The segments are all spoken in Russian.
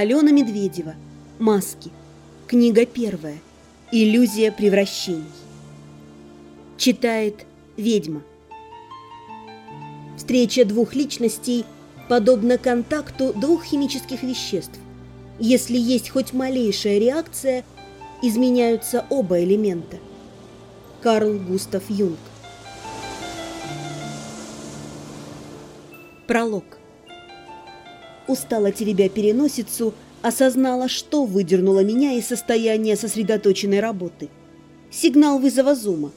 Алена Медведева. Маски. Книга первая. Иллюзия превращений. Читает ведьма. Встреча двух личностей подобна контакту двух химических веществ. Если есть хоть малейшая реакция, изменяются оба элемента. Карл Густав Юнг. Пролог. Устала теребя переносицу, осознала, что выдернуло меня из состояния сосредоточенной работы. Сигнал вызова зума.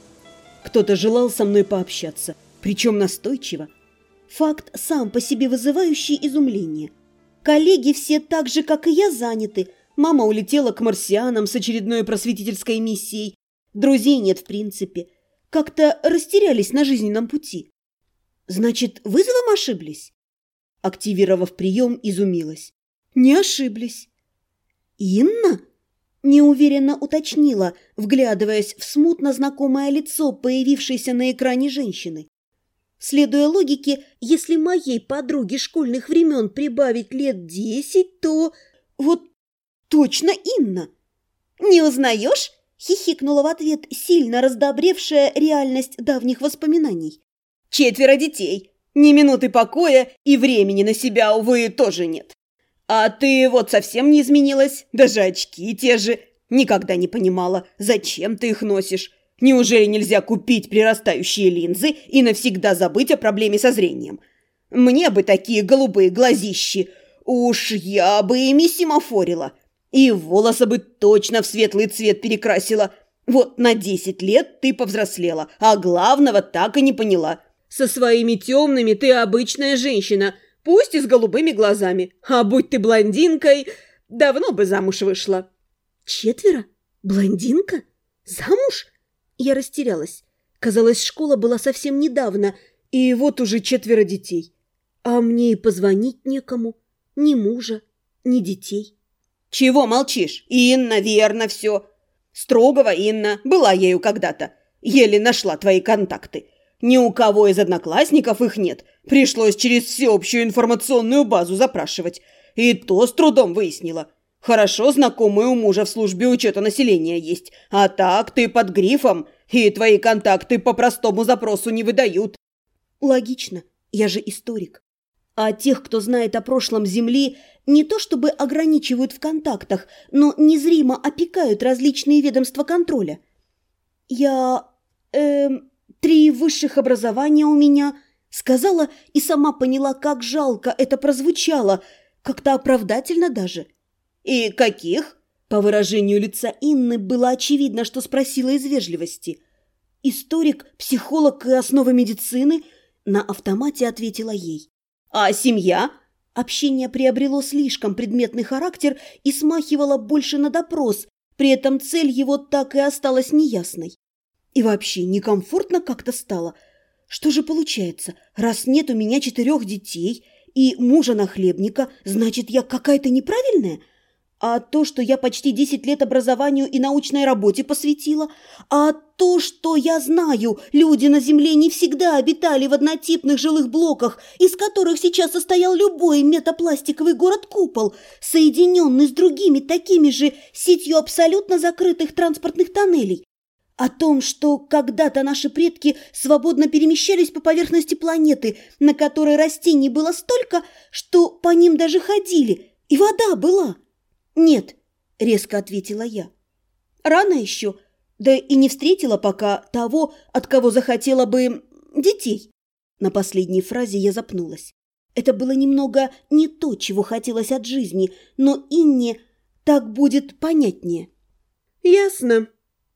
Кто-то желал со мной пообщаться, причем настойчиво. Факт сам по себе вызывающий изумление. Коллеги все так же, как и я, заняты. Мама улетела к марсианам с очередной просветительской миссией. Друзей нет в принципе. Как-то растерялись на жизненном пути. Значит, вызовом ошиблись? Активировав прием, изумилась. Не ошиблись. Инна? Неуверенно уточнила, вглядываясь в смутно знакомое лицо, появившееся на экране женщины. Следуя логике, если моей подруге школьных времен прибавить лет десять, то... Вот точно Инна. «Не узнаешь?» – хихикнула в ответ сильно раздобревшая реальность давних воспоминаний. «Четверо детей, ни минуты покоя и времени на себя, увы, тоже нет. А ты вот совсем не изменилась, даже очки те же. Никогда не понимала, зачем ты их носишь. Неужели нельзя купить прирастающие линзы и навсегда забыть о проблеме со зрением? Мне бы такие голубые глазищи. Уж я бы ими семафорила. И волосы бы точно в светлый цвет перекрасила. Вот на десять лет ты повзрослела, а главного так и не поняла. Со своими темными ты обычная женщина, пусть и с голубыми глазами. А будь ты блондинкой, давно бы замуж вышла. Четверо? Блондинка? Замуж? Я растерялась. Казалось, школа была совсем недавно, и вот уже четверо детей. А мне и позвонить некому. Ни мужа, ни детей. Чего молчишь? Инна, верно все. Строгова Инна, была ею когда-то. Еле нашла твои контакты. Ни у кого из одноклассников их нет. Пришлось через всеобщую информационную базу запрашивать. И то с трудом выяснила. Хорошо знакомый у мужа в службе учета населения есть. А так ты под грифом, и твои контакты по простому запросу не выдают. Логично. Я же историк. А тех, кто знает о прошлом Земли, не то чтобы ограничивают в контактах, но незримо опекают различные ведомства контроля. Я... эм... Три высших образования у меня, сказала и сама поняла, как жалко это прозвучало, как-то оправдательно даже. И каких? По выражению лица Инны было очевидно, что спросила из вежливости. Историк, психолог и основы медицины, на автомате ответила ей. А семья? Общение приобрело слишком предметный характер и смахивало больше на допрос, при этом цель его так и осталась неясной. И вообще некомфортно как-то стало. Что же получается, раз нет у меня четырех детей и мужа-нахлебника, значит, я какая-то неправильная? А то, что я почти десять лет образованию и научной работе посвятила, а то, что я знаю, люди на Земле не всегда обитали в однотипных жилых блоках, из которых сейчас состоял любой метапластиковый город-купол, соединенный с другими такими же сетью абсолютно закрытых транспортных тоннелей. О том, что когда-то наши предки свободно перемещались по поверхности планеты, на которой растений было столько, что по ним даже ходили, и вода была. «Нет», — резко ответила я. «Рано еще, да и не встретила пока того, от кого захотела бы детей». На последней фразе я запнулась. Это было немного не то, чего хотелось от жизни, но Инне так будет понятнее. «Ясно»,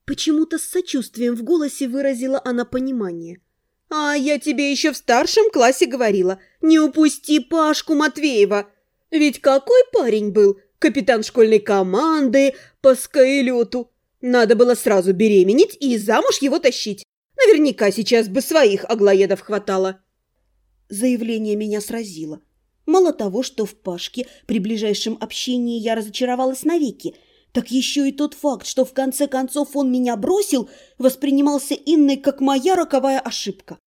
Почему-то с сочувствием в голосе выразила она понимание. «А я тебе еще в старшем классе говорила, не упусти Пашку Матвеева. Ведь какой парень был, капитан школьной команды по скайлету. Надо было сразу беременеть и замуж его тащить. Наверняка сейчас бы своих аглоедов хватало». Заявление меня сразило. Мало того, что в Пашке при ближайшем общении я разочаровалась навеки – так еще и тот факт, что в конце концов он меня бросил, воспринимался Инной как моя роковая ошибка.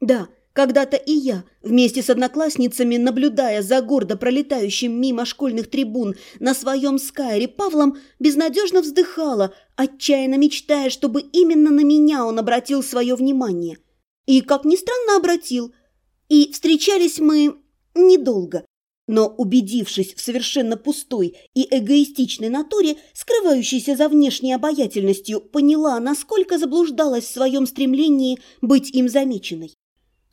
Да, Когда-то и я, вместе с одноклассницами, наблюдая за гордо пролетающим мимо школьных трибун на своем скайре Павлом, безнадежно вздыхала, отчаянно мечтая, чтобы именно на меня он обратил свое внимание. И, как ни странно, обратил. И встречались мы недолго. Но, убедившись в совершенно пустой и эгоистичной натуре, скрывающейся за внешней обаятельностью, поняла, насколько заблуждалась в своем стремлении быть им замеченной.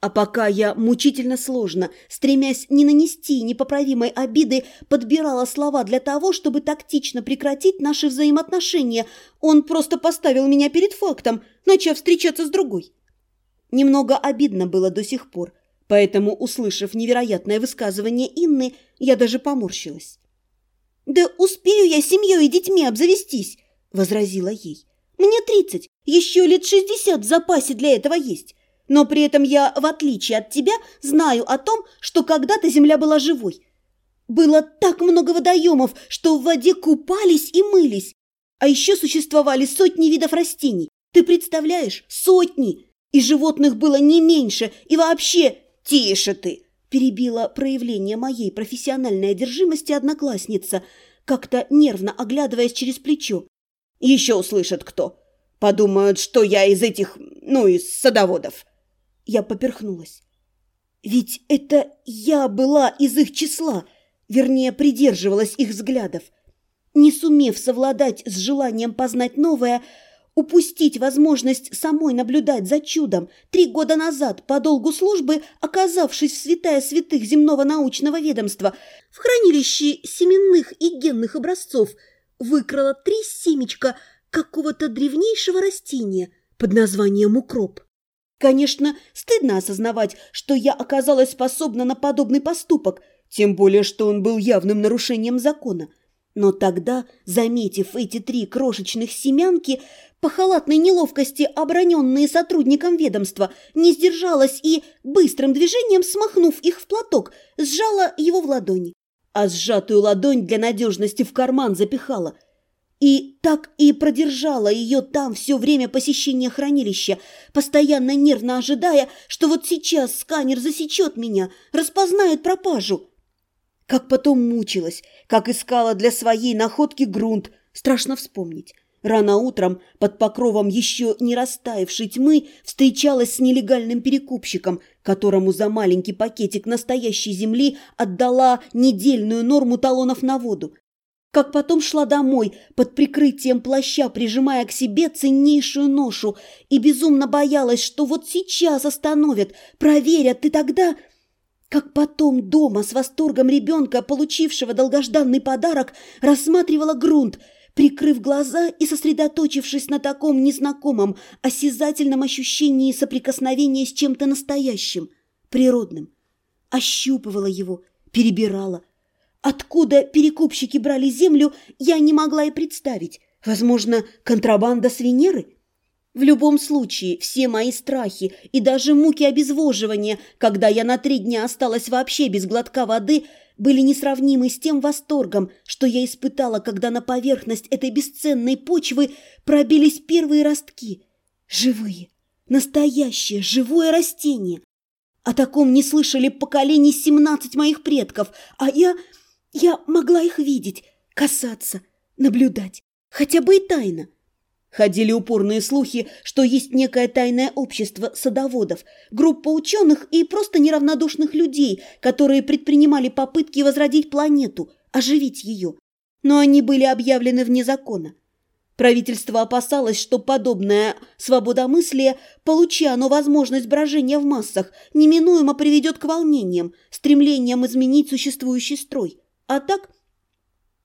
А пока я мучительно сложно, стремясь не нанести непоправимой обиды, подбирала слова для того, чтобы тактично прекратить наши взаимоотношения, он просто поставил меня перед фактом, начав встречаться с другой. Немного обидно было до сих пор, поэтому, услышав невероятное высказывание Инны, я даже поморщилась. «Да успею я семьей и детьми обзавестись», — возразила ей. «Мне тридцать, еще лет шестьдесят в запасе для этого есть». Но при этом я, в отличие от тебя, знаю о том, что когда-то земля была живой. Было так много водоемов, что в воде купались и мылись. А еще существовали сотни видов растений. Ты представляешь? Сотни! И животных было не меньше, и вообще... Тише ты! Перебила проявление моей профессиональной одержимости одноклассница, как-то нервно оглядываясь через плечо. Еще услышат кто. Подумают, что я из этих, ну, из садоводов. Я поперхнулась. Ведь это я была из их числа, вернее, придерживалась их взглядов. Не сумев совладать с желанием познать новое, упустить возможность самой наблюдать за чудом, три года назад, по долгу службы, оказавшись в святая святых земного научного ведомства, в хранилище семенных и генных образцов, выкрала три семечка какого-то древнейшего растения под названием укроп. Конечно, стыдно осознавать, что я оказалась способна на подобный поступок, тем более, что он был явным нарушением закона. Но тогда, заметив эти три крошечных семянки, по халатной неловкости, оброненные сотрудником ведомства, не сдержалась и, быстрым движением смахнув их в платок, сжала его в ладони. А сжатую ладонь для надежности в карман запихала – и так и продержала ее там все время посещения хранилища, постоянно нервно ожидая, что вот сейчас сканер засечет меня, распознает пропажу. Как потом мучилась, как искала для своей находки грунт, страшно вспомнить. Рано утром, под покровом еще не растаявшей тьмы, встречалась с нелегальным перекупщиком, которому за маленький пакетик настоящей земли отдала недельную норму талонов на воду. Как потом шла домой под прикрытием плаща, прижимая к себе ценнейшую ношу, и безумно боялась, что вот сейчас остановят, проверят, и тогда... Как потом дома с восторгом ребенка, получившего долгожданный подарок, рассматривала грунт, прикрыв глаза и сосредоточившись на таком незнакомом, осязательном ощущении соприкосновения с чем-то настоящим, природным. Ощупывала его, перебирала, Откуда перекупщики брали землю, я не могла и представить. Возможно, контрабанда с Венеры? В любом случае, все мои страхи и даже муки обезвоживания, когда я на три дня осталась вообще без глотка воды, были несравнимы с тем восторгом, что я испытала, когда на поверхность этой бесценной почвы пробились первые ростки. Живые, настоящее, живое растение. О таком не слышали поколений семнадцать моих предков, а я я могла их видеть, касаться, наблюдать, хотя бы и тайно. Ходили упорные слухи, что есть некое тайное общество садоводов, группа ученых и просто неравнодушных людей, которые предпринимали попытки возродить планету, оживить ее. Но они были объявлены вне закона. Правительство опасалось, что подобное свободомыслие, получа оно возможность брожения в массах, неминуемо приведет к волнениям, стремлениям изменить существующий строй. А так,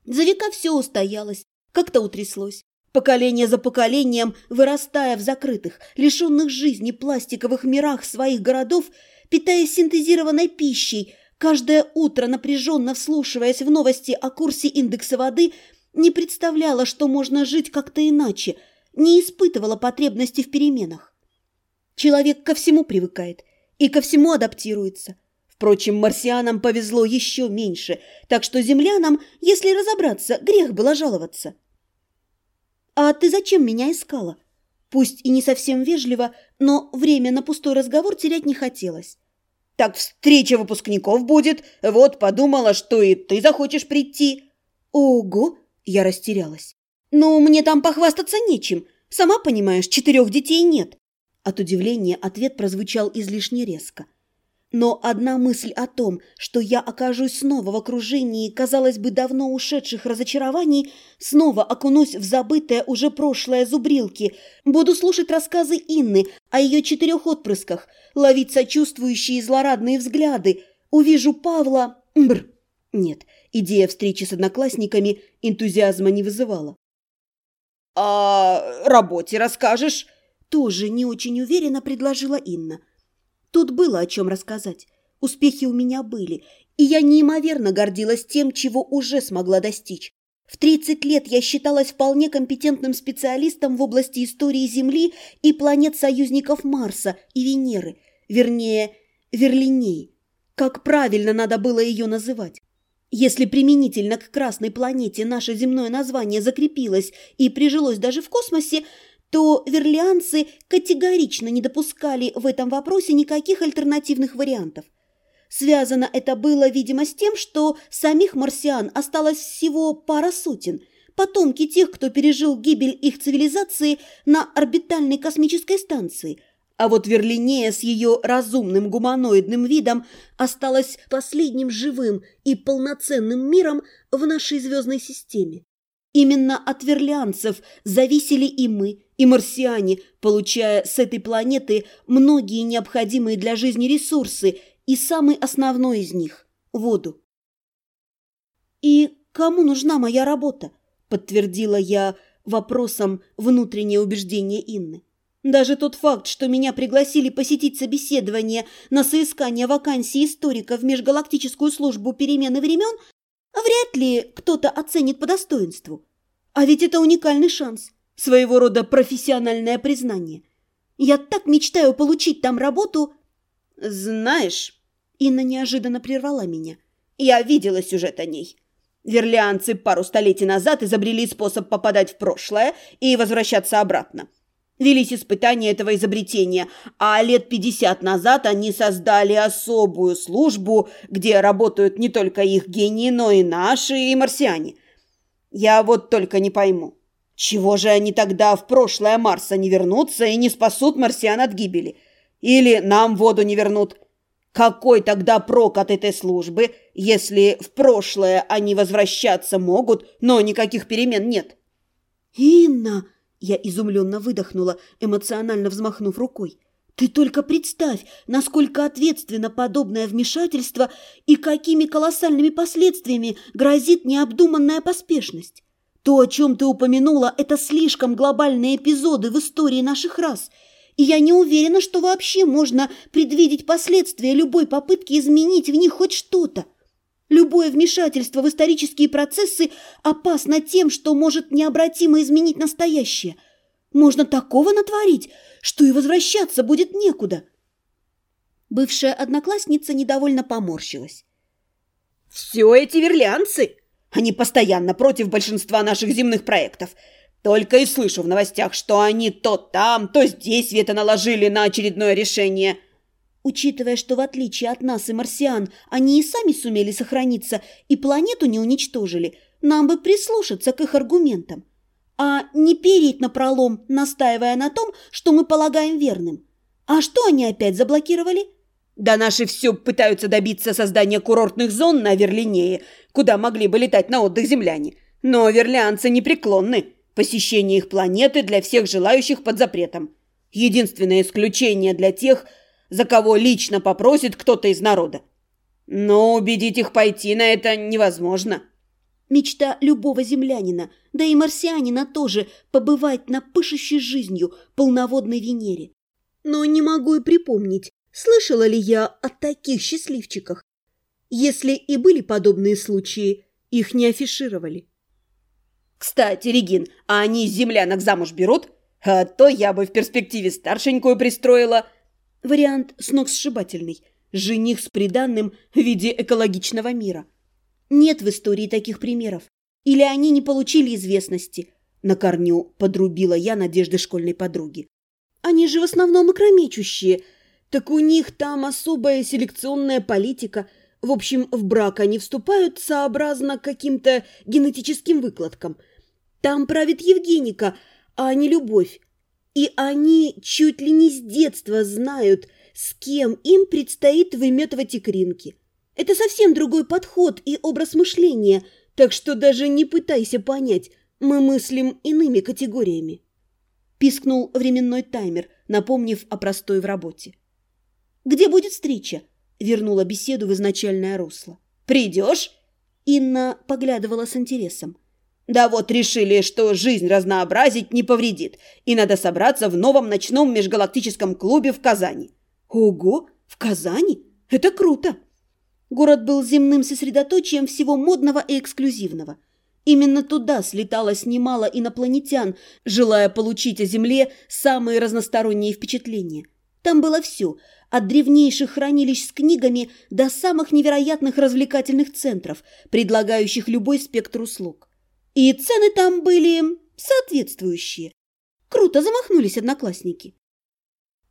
за века все устоялось, как-то утряслось. Поколение за поколением, вырастая в закрытых, лишенных жизни пластиковых мирах своих городов, питаясь синтезированной пищей, каждое утро напряженно вслушиваясь в новости о курсе индекса воды, не представляла, что можно жить как-то иначе, не испытывала потребности в переменах. Человек ко всему привыкает и ко всему адаптируется – Впрочем, марсианам повезло еще меньше, так что землянам, если разобраться, грех было жаловаться. «А ты зачем меня искала?» Пусть и не совсем вежливо, но время на пустой разговор терять не хотелось. Так встреча выпускников будет. Вот подумала, что и ты захочешь прийти». «Ого!» – я растерялась. «Ну, мне там похвастаться нечем. Сама понимаешь, четырех детей нет». От удивления ответ прозвучал излишне резко. Но одна мысль о том, что я окажусь снова в окружении, казалось бы, давно ушедших разочарований, снова окунусь в забытое уже прошлое зубрилки, буду слушать рассказы Инны о ее четырех отпрысках, ловить сочувствующие злорадные взгляды, увижу Павла... Бр. Нет, идея встречи с одноклассниками энтузиазма не вызывала. «А работе расскажешь?» Тоже не очень уверенно предложила Инна. Тут было о чем рассказать. Успехи у меня были, и я неимоверно гордилась тем, чего уже смогла достичь. В 30 лет я считалась вполне компетентным специалистом в области истории Земли и планет-союзников Марса и Венеры, вернее, Верлиней. Как правильно надо было ее называть? Если применительно к Красной планете наше земное название закрепилось и прижилось даже в космосе, то верлианцы категорично не допускали в этом вопросе никаких альтернативных вариантов. Связано это было, видимо, с тем, что самих марсиан осталось всего пара сотен, потомки тех, кто пережил гибель их цивилизации на орбитальной космической станции. А вот Верлинея с ее разумным гуманоидным видом осталась последним живым и полноценным миром в нашей звездной системе. Именно от верлианцев зависели и мы, и марсиане, получая с этой планеты многие необходимые для жизни ресурсы и самый основной из них – воду. «И кому нужна моя работа?» – подтвердила я вопросом внутреннее убеждение Инны. Даже тот факт, что меня пригласили посетить собеседование на соискание вакансии историка в межгалактическую службу перемены времен, вряд ли кто-то оценит по достоинству. А ведь это уникальный шанс, своего рода профессиональное признание. Я так мечтаю получить там работу. Знаешь, Инна неожиданно прервала меня. Я видела сюжет о ней. Верлианцы пару столетий назад изобрели способ попадать в прошлое и возвращаться обратно. Велись испытания этого изобретения, а лет 50 назад они создали особую службу, где работают не только их гении, но и наши, и марсиане – я вот только не пойму, чего же они тогда в прошлое Марса не вернутся и не спасут марсиан от гибели? Или нам воду не вернут? Какой тогда прок от этой службы, если в прошлое они возвращаться могут, но никаких перемен нет? «Инна!» – я изумленно выдохнула, эмоционально взмахнув рукой. Ты только представь, насколько ответственно подобное вмешательство и какими колоссальными последствиями грозит необдуманная поспешность. То, о чем ты упомянула, это слишком глобальные эпизоды в истории наших рас, и я не уверена, что вообще можно предвидеть последствия любой попытки изменить в них хоть что-то. Любое вмешательство в исторические процессы опасно тем, что может необратимо изменить настоящее. Можно такого натворить – что и возвращаться будет некуда. Бывшая одноклассница недовольно поморщилась. «Все эти верлианцы, они постоянно против большинства наших земных проектов. Только и слышу в новостях, что они то там, то здесь вето наложили на очередное решение». Учитывая, что в отличие от нас и марсиан, они и сами сумели сохраниться и планету не уничтожили, нам бы прислушаться к их аргументам а не переть на пролом, настаивая на том, что мы полагаем верным. А что они опять заблокировали? Да наши все пытаются добиться создания курортных зон на Верлинее, куда могли бы летать на отдых земляне. Но верлианцы непреклонны. Посещение их планеты для всех желающих под запретом. Единственное исключение для тех, за кого лично попросит кто-то из народа. Но убедить их пойти на это невозможно. Мечта любого землянина, да и марсианина тоже, побывать на пышущей жизнью полноводной Венере. Но не могу и припомнить, слышала ли я о таких счастливчиках. Если и были подобные случаи, их не афишировали. «Кстати, Регин, а они землянок замуж берут? А то я бы в перспективе старшенькую пристроила». Вариант сногсшибательный. Жених с приданным в виде экологичного мира – нет в истории таких примеров. Или они не получили известности. На корню подрубила я надежды школьной подруги. Они же в основном икромечущие. Так у них там особая селекционная политика. В общем, в брак они вступают сообразно каким-то генетическим выкладкам. Там правит Евгеника, а не любовь. И они чуть ли не с детства знают, с кем им предстоит выметывать икринки. Это совсем другой подход и образ мышления, так что даже не пытайся понять, мы мыслим иными категориями. Пискнул временной таймер, напомнив о простой в работе. «Где будет встреча?» – вернула беседу в изначальное русло. «Придешь?» Инна поглядывала с интересом. «Да вот решили, что жизнь разнообразить не повредит, и надо собраться в новом ночном межгалактическом клубе в Казани». «Ого! В Казани? Это круто!» Город был земным сосредоточием всего модного и эксклюзивного. Именно туда слеталось немало инопланетян, желая получить о Земле самые разносторонние впечатления. Там было все – от древнейших хранилищ с книгами до самых невероятных развлекательных центров, предлагающих любой спектр услуг. И цены там были соответствующие. Круто замахнулись одноклассники.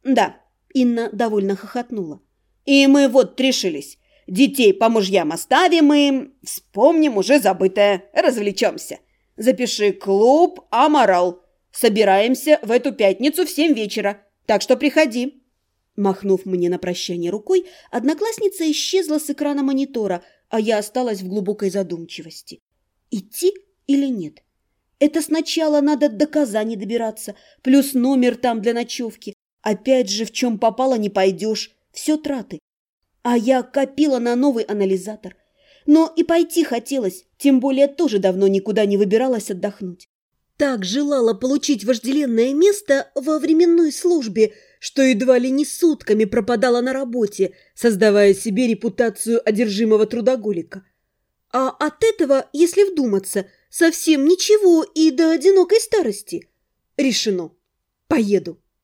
«Да», – Инна довольно хохотнула. «И мы вот решились. Детей по мужьям оставим и вспомним уже забытое, развлечемся. Запиши клуб «Аморал». Собираемся в эту пятницу в семь вечера, так что приходи». Махнув мне на прощание рукой, одноклассница исчезла с экрана монитора, а я осталась в глубокой задумчивости. Идти или нет? Это сначала надо до Казани добираться, плюс номер там для ночевки. Опять же, в чем попало, не пойдешь. Все траты. А я копила на новый анализатор. Но и пойти хотелось, тем более тоже давно никуда не выбиралась отдохнуть. Так желала получить вожделенное место во временной службе, что едва ли не сутками пропадала на работе, создавая себе репутацию одержимого трудоголика. А от этого, если вдуматься, совсем ничего и до одинокой старости. Решено. Поеду.